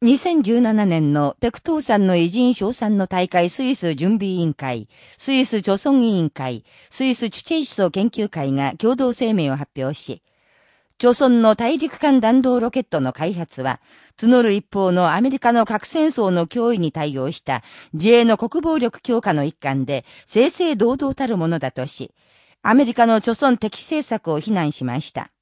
2017年のペクトーさんの偉人賞賛の大会スイス準備委員会、スイス貯村委員会、スイスチュチェイ思想研究会が共同声明を発表し、貯村の大陸間弾道ロケットの開発は、募る一方のアメリカの核戦争の脅威に対応した自衛の国防力強化の一環で正々堂々たるものだとし、アメリカの貯村敵政策を非難しました。